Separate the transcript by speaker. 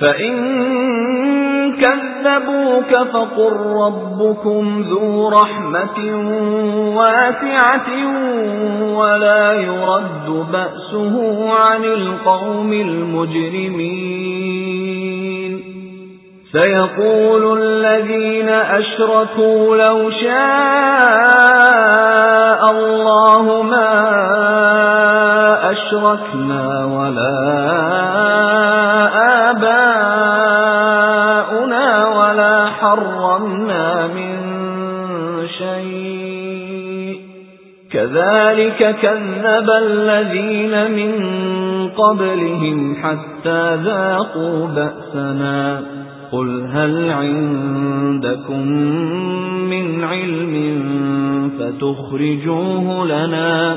Speaker 1: فَإِن كَذَّبُوكَ فَقُل رَّبُّكُمْ ذُو رَحْمَةٍ وَاسِعَةٍ وَلَا يُرَدُّ بَأْسُهُ عَنِ الْقَوْمِ الْمُجْرِمِينَ سَيَقُولُ الَّذِينَ أَشْرَكُوا لَوْ شَاءَ أَشْرَكْنَا وَلَا حرمنا من شيء. كذلك كذب الذين من قبلهم حتى ذاقوا بأسنا. قل هل عندكم من علم فتخرجوه لنا.